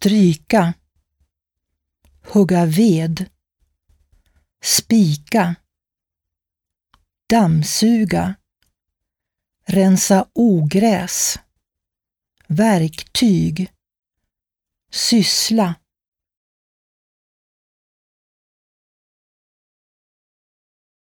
stryka, hugga ved, spika, dammsuga, rensa ogräs, verktyg, syssla,